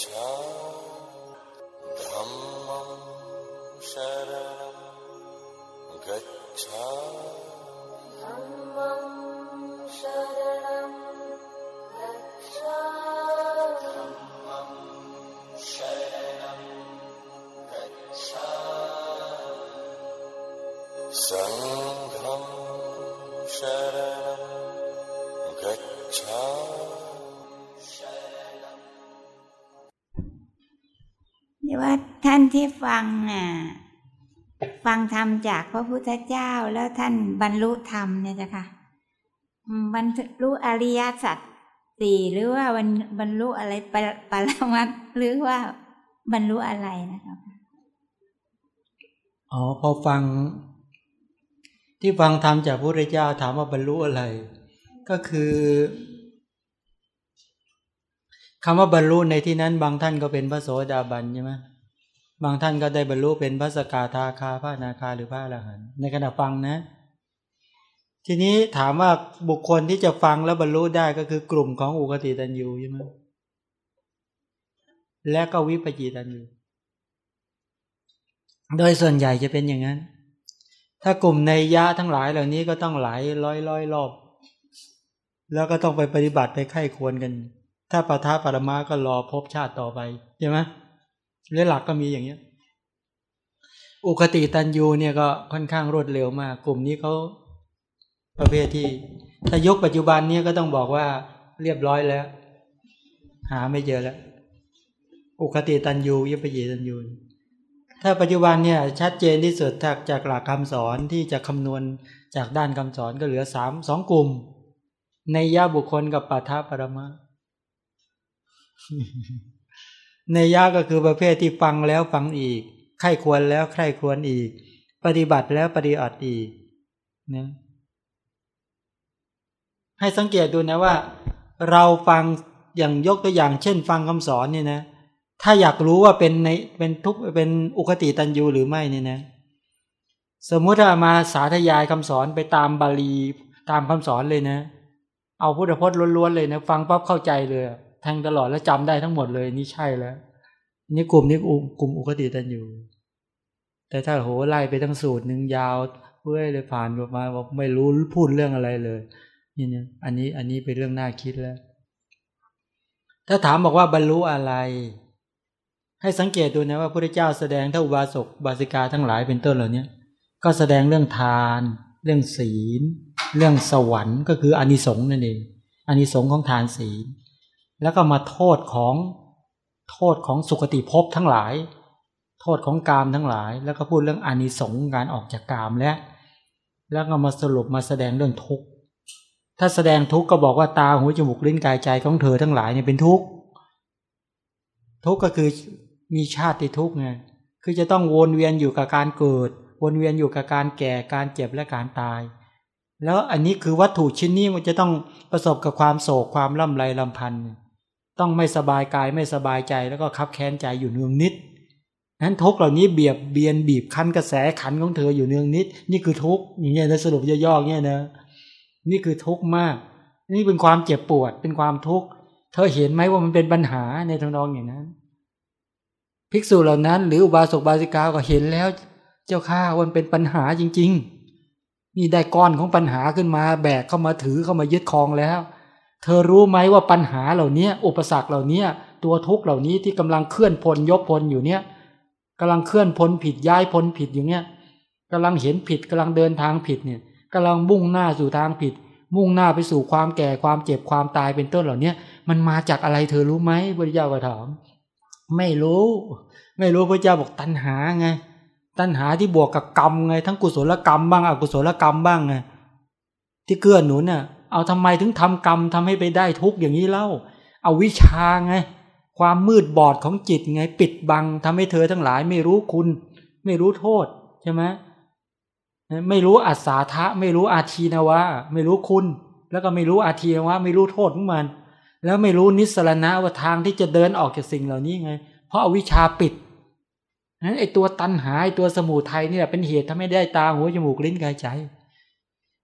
गच्छा धर्म शर गर गच्छा धरणं शर गच्छ นี่ว่าท่านที่ฟังน่ะฟังธรรมจากพระพุทธเจ้าแล้วท่านบรรลุธรรมเนี่ยจ้ะค่ะบรรลุอริยสัจสี่หรือว่าบรรบรรลุอะไรปรปรมัตหรือว่าบรรลุอะไรนะคะอ๋อพอฟัง ที่ฟังธรรมจากพระพุทธเจ้าถามว่าบรรลุอะไร ก็คือ คำว่าบรรลุในที่นั้น บางท่านก็เป็นพระโสดาบันใช่ไหมบางท่านก็ได้บรรลุเป็นพระสกาทาคาพระนาคาหรือพระอรหันต์ในขณะฟังนะ ทีนี้ถามว่าบุคคลที่จะฟังแล้วบรรลุได้ก็คือกลุ่มของอุกติตันยูใช่ไหมและก็วิปจิตันยูโดยส่วนใหญ่จะเป็นอย่างนั้น ถ้ากลุ่มในยะทั้งหลายเหล่านี้ก็ต้องหลายร้อยร้อยรอบ แล้วก็ต้องไปปฏิบัติไปไข้ควรกัน ถ้าปทะปรมาก็รอพบชาติต่อไปใช่ไหมเรื่องหลักก็มีอย่างเนี้ย อุคติตันยูเนี่ยก็ค่อนข้างรวดเร็วมาก กลุ่มนี้เขาประเภทที่ ถ้ายกปัจจุบันเนี่ยก็ต้องบอกว่าเรียบร้อยแล้ว หาไม่เจอแล้ว อุคติตันยูยิปยีตันยูถ้าปัจจุบันเนี่ยชัดเจนที่สุดจากจากหลักคำสอนที่จะคำนวณจากด้านคำสอนก็เหลือสามสองกลุ่ม ในยะบุคคลกับปัทภปรมา ในยะก็คือประเภทที่ฟังแล้วฟังอีก ใคร่ควรแล้วใคร่ควรอีก ปฏิบัติแล้วปฏิบัติอีกนะให้สังเกตดูนะว่า เราฟังอย่างยกตัวอย่าง เช่น ฟังคำสอนเนี่ยนะ ถ้าอยากรู้ว่าเป็นในเป็นทุกเป็นอุคติตันยูหรือไม่เนี่ยนะ สมมุติถ้ามาสาธยายคำสอนไปตามบาลีตามคำสอนเลยนะ เอาพุทธพจน์ล้วนๆเลยนะ ฟังปั๊บเข้าใจเลย แทงตลอดแล้วจำได้ทั้งหมดเลยนี่ใช่แล้ว นี่กลุ่มนี้กลุ่มอุคติตันยูแต่ถ้าโหไล่ไปทั้งสูตรหนึ่งยาวเพื่อเลยผ่านมาบอกไม่รู้พูดเรื่องอะไรเลยนี่เนี่ยอันนี้อันนี้เป็นเรื่องน่าคิดแล้ว ถ้าถามบอกว่าบรรลุอะไร ให้สังเกตดูนะว่าพระเจ้าแสดงถ้าอุบาสกบาสิกาทั้งหลายเป็นต้นเหล่านี้ก็แสดงเรื่องทาน เรื่องศีล เรื่องสวรรค์ ก็คืออานิสงส์นั่นเองอานิสงส์ของทานศีล แล้วก็มาโทษของโทษของสุคติภพทั้งหลาย โทษของกามทั้งหลาย แล้วก็พูดเรื่องอานิสงส์การออกจากกามและ แล้วก็มาสรุปมาแสดงเรื่องทุกข์ถ้าแสดงทุกข์ก็บอกว่าตาหูจมูกลิ้นกายใจของเธอทั้งหลายเนี่ยเป็นทุกข์ทุกข์ก็คือมีชาติทุกข์ไงคือจะต้องวนเวียนอยู่กับการเกิด วนเวียนอยู่กับการแก่การเจ็บและการตาย แล้วอันนี้คือวัตถุชิ้นนี้มันจะต้องประสบกับความโศกความล่ำไรลำพันธ์ ต้องไม่สบายกายไม่สบายใจแล้วก็คับแค้นใจอยู่เนืองนิดนั้นทุกเหล่านี้เบียบเบียนบีบคั้นกระแสขันของเธออยู่เนืองนิด นี่คือทุกอย่างเงี้ยนะสรุปย่อๆเงี้ยนะนี่คือทุกข์มาก นี่เป็นความเจ็บปวดเป็นความทุกข์เธอเห็นไหมว่ามันเป็นปัญหาในทางนองอย่างนั้น ภิกษุเหล่านั้นหรืออุบาสกบาสิกาก็เห็นแล้ว เจ้าข้าวันเป็นปัญหาจริง ๆ นี่ได้ก้อนของปัญหาขึ้นมาแบกเข้ามาถือเข้ามายึดครองแล้ว เธอรู้ไหมว่าปัญหาเหล่านี้อุปสรรคเหล่านี้ตัวทุกข์เหล่านี้ที่กำลังเคลื่อนพลยกพลอยู่เนี่ยกำลังเคลื่อนพ้นผิดย้ายพ้นผิดอยู่เนี่ยกำลังเห็นผิดกำลังเดินทางผิดเนี่ยกำลังมุ่งหน้าสู่ทางผิด มุ่งหน้าไปสู่ความแก่ความเจ็บความตายเป็นต้นเหล่านี้มันมาจากอะไรเธอรู้ไหมพระเจ้าก็ถามไม่รู้ ไม่รู้พระเจ้าบอกตัณหาไง ตัณหาที่บวกกับกรรมไง ทั้งกุศลกรรมบ้างอกุศลกรรมบ้างไงที่เกื้อหนุนน่ะ เอาทำไมถึงทำกรรมทำให้ไปได้ทุกอย่างนี้เล่า เอาวิชาไง ความมืดบอดของจิตไง ปิดบังทำให้เธอทั้งหลายไม่รู้คุณ ไม่รู้โทษใช่ไหมไม่รู้อัศาทะ ไม่รู้อาทีนวะ ไม่รู้คุณ แล้วก็ไม่รู้อาทีนวะ ไม่รู้โทษของมัน แล้วไม่รู้นิสรณะว่าทางที่จะเดินออกจากสิ่งเหล่านี้ไง เพราะอาวิชาปิดนั้นไอตัวตันหาไอตัวสมุทัยนี่แหละเป็นเหตุทำให้ได้ตาหูจมูกลิ้นกายใจ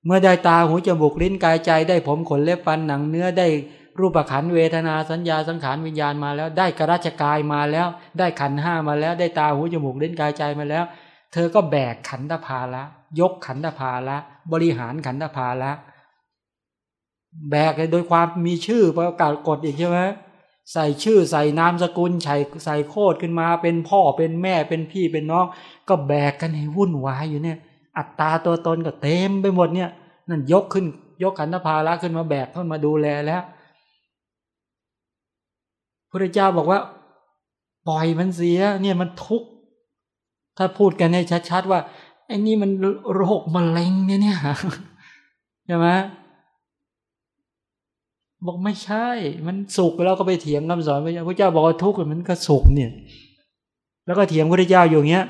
เมื่อได้ตาหูจมูกลิ้นกายใจได้ผมขนเล็บฟันหนังเนื้อได้รูปขันเวทนาสัญญาสังขารวิญญาณมาแล้ว ได้กราชกายมาแล้ว ได้ขันห้ามาแล้ว ได้ตาหูจมูกเล่นกายใจมาแล้ว เธอก็แบกขันธภาละยกขันธภาละบริหารขันธภาละแบกโดยความมีชื่อประกาศกฎอีกใช่ไหมใส่ชื่อใส่นามสกุลใส่ใส่โคดขึ้นมาเป็นพ่อเป็นแม่เป็นพี่เป็นน้อง ก็แบกกันให้วุ่นวายอยู่เนี่ย อัตตาตัวตนก็เต็มไปหมดเนี่ยนั่นยกขึ้น ยกขันธภาละขึ้นมาแบกขึ้นมาดูแลแล้วพระเจ้าบอกว่า ปล่อยมันเสีย เนี่ยมันทุกข์ถ้าพูดกันให้ชัดๆว่าไอ้นี่มันโรคมะเร็งเนี่ยเนี่ยใช่ไหมบอกไม่ใช่ มันสุขแล้วก็ไปเถียงคำสอนพระเจ้าพระเจ้าบอกว่าทุกข์มันก็สุขเนี่ย แล้วก็เถียงพระเจ้าอยู่เงี้ย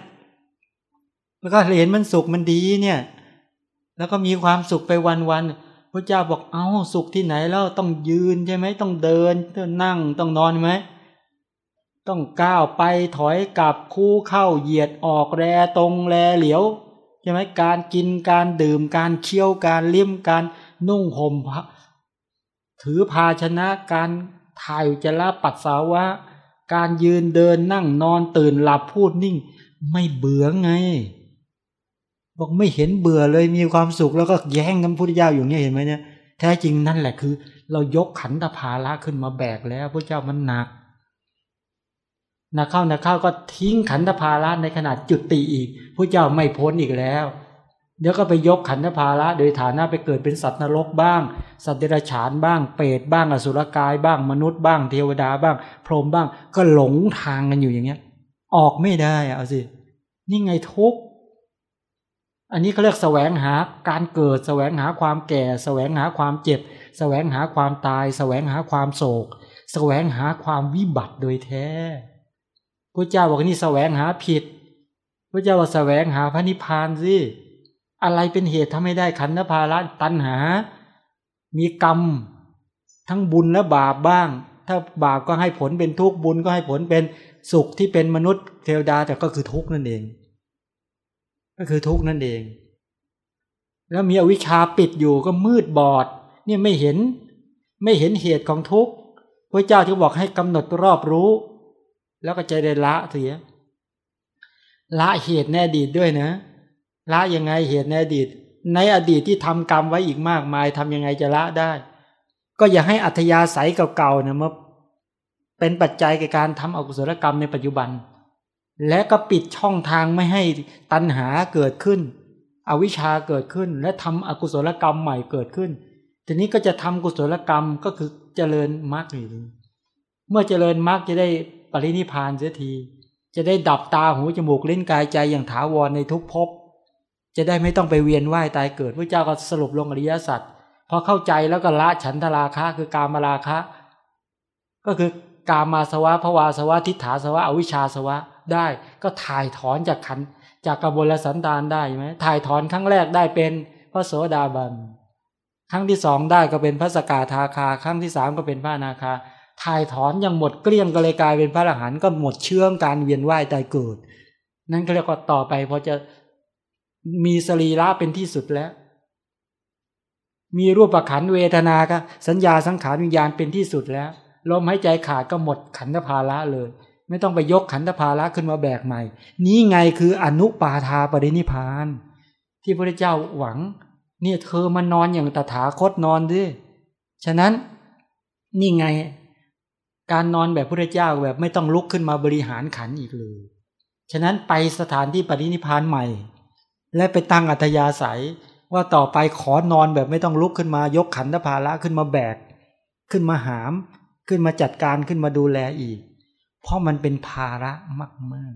แล้วก็เห็นมันสุขมันดีเนี่ย แล้วก็มีความสุขไปวันๆพระเจ้าบอกเอา้าสุขที่ไหนแล้วต้องยืนใช่ไหมต้องเดินต้องนั่งต้องนอนไหมต้องก้าวไปถอยกลับคู่เข้าเหยียดออกแรตรงแลเหลียวใช่ไหมการกินการดื่มการเคี้ยวการเลี้ยมการนุ่งห่มถือภาชนะการถ่ายอุจจาระปัสสาวะ การยืนเดินนั่งนอนตื่นหลับพูดนิ่ง ไม่เบื่อไง บอกไม่เห็นเบื่อเลยมีความสุขแล้วก็แย้งกันพุทธเจ้าอยู่เนี่ยเห็นไหมเนี่ยแท้จริงนั่นแหละคือ เรายกขันธภาระขึ้นมาแบกแล้วพระเจ้ามันหนักนักเข้านักเข้าก็ทิ้งขันธภาระในขนาดจุดติอีกพระเจ้าไม่พ้นอีกแล้ว เดี๋ยวก็ไปยกขันธภาระโดยฐานะไปเกิดเป็นสัตว์นรกบ้าง สัตว์เดรัจฉานบ้าง เปรตบ้างอสุรกายบ้างมนุษย์บ้าง เทวดาบ้าง พรหมบ้าง ก็หลงทางกันอยู่อย่างเงี้ย ออกไม่ได้เอาสินี่ไงทุกข์ อันนี้เขาเรียกแสวงหาการเกิด แสวงหาความแก่ แสวงหาความเจ็บ แสวงหาความตาย แสวงหาความโศก แสวงหาความวิบัติโดยแท้พระเจ้าบอกนี่แสวงหาผิดพระเจ้าว่าแสวงหาพระนิพพานสิอะไรเป็นเหตุทำให้ได้ขันธภาระตัณหา มีกรรม ทั้งบุญและบาปบ้าง ถ้าบาปก็ให้ผลเป็นทุกข์บุญก็ให้ผลเป็นสุขที่เป็นมนุษย์เทวดาแต่ก็คือทุกข์นั่นเอง ก็คือทุกข์นั่นเอง แล้วมีอวิชชาปิดอยู่ก็มืดบอด เนี่ยไม่เห็น ไม่เห็นเหตุของทุกข์พระเจ้าที่บอกให้กำหนดรอบรู้ แล้วก็ใจได้ละเสียละเหตุแน่ดีด้วยนะ ละยังไงเหตุในอดีต ในอดีตที่ทำกรรมไว้อีกมากมายทำยังไงจะละได้ก็อย่าให้อัธยาศัยเก่าๆเนี่ยมาเป็นปัจจัยในการทำอกุศลกรรมในปัจจุบัน และก็ปิดช่องทางไม่ให้ตัณหาเกิดขึ้น อวิชชาเกิดขึ้น และทำอกุศลกรรมใหม่เกิดขึ้น ทีนี้ก็จะทำกุศลกรรมก็คือเจริญมรรคอยู่เมื่อเจริญมรรคจะได้ปรินิพานเสียที จะได้ดับตาหูจมูกเล่นกายใจอย่างถาวรในทุกภพ จะได้ไม่ต้องไปเวียนว่ายตายเกิดพระเจ้าก็สรุปลงอริยสัจพอเข้าใจแล้วก็ละฉันทราคะคือกามราคะ ก็คือกามาสวะภวาสวะทิฏฐาสวะอวิชชาสวะ ได้ ก็ถ่ายถอนจากขันจากกบลสันดานได้ไหมถ่ายถอนครั้งแรกได้เป็นพระโสดาบันครั้งที่สองได้ก็เป็นพระสกาทาคา ครั้งที่สามก็เป็นพระนาคาถ่ายถอนยังหมดเกลี้ยงก็เลยกลายเป็นพระอรหันต์ก็หมดเชื่องการเวียนว่ายตายเกิด นั่นก็เรียกว่าต่อไปพอจะมีสรีระเป็นที่สุดแล้ว มีรูปประขันเวทนาก็สัญญาสังขารวิญญาณเป็นที่สุดแล้วลมหายใจขาดก็หมดขันธภาระเลย ไม่ต้องไปยกขันธภาระขึ้นมาแบกใหม่ นี้ไงคืออนุปาทาปรินิพาน ที่พระเจ้าหวัง เนี่ยเธอมานอนอย่างตถาคตนอนด้วยฉะนั้นนี่ไงการนอนแบบพระเจ้าแบบไม่ต้องลุกขึ้นมาบริหารขันอีกเลย ฉะนั้นไปสถานที่ปรินิพานใหม่ และไปตั้งอัธยาศัยว่าต่อไปขอนอนแบบไม่ต้องลุกขึ้นมายกขันธภาระขึ้นมาแบก ขึ้นมาหาม ขึ้นมาจัดการขึ้นมาดูแลอีก เพราะมันเป็นภาระมาก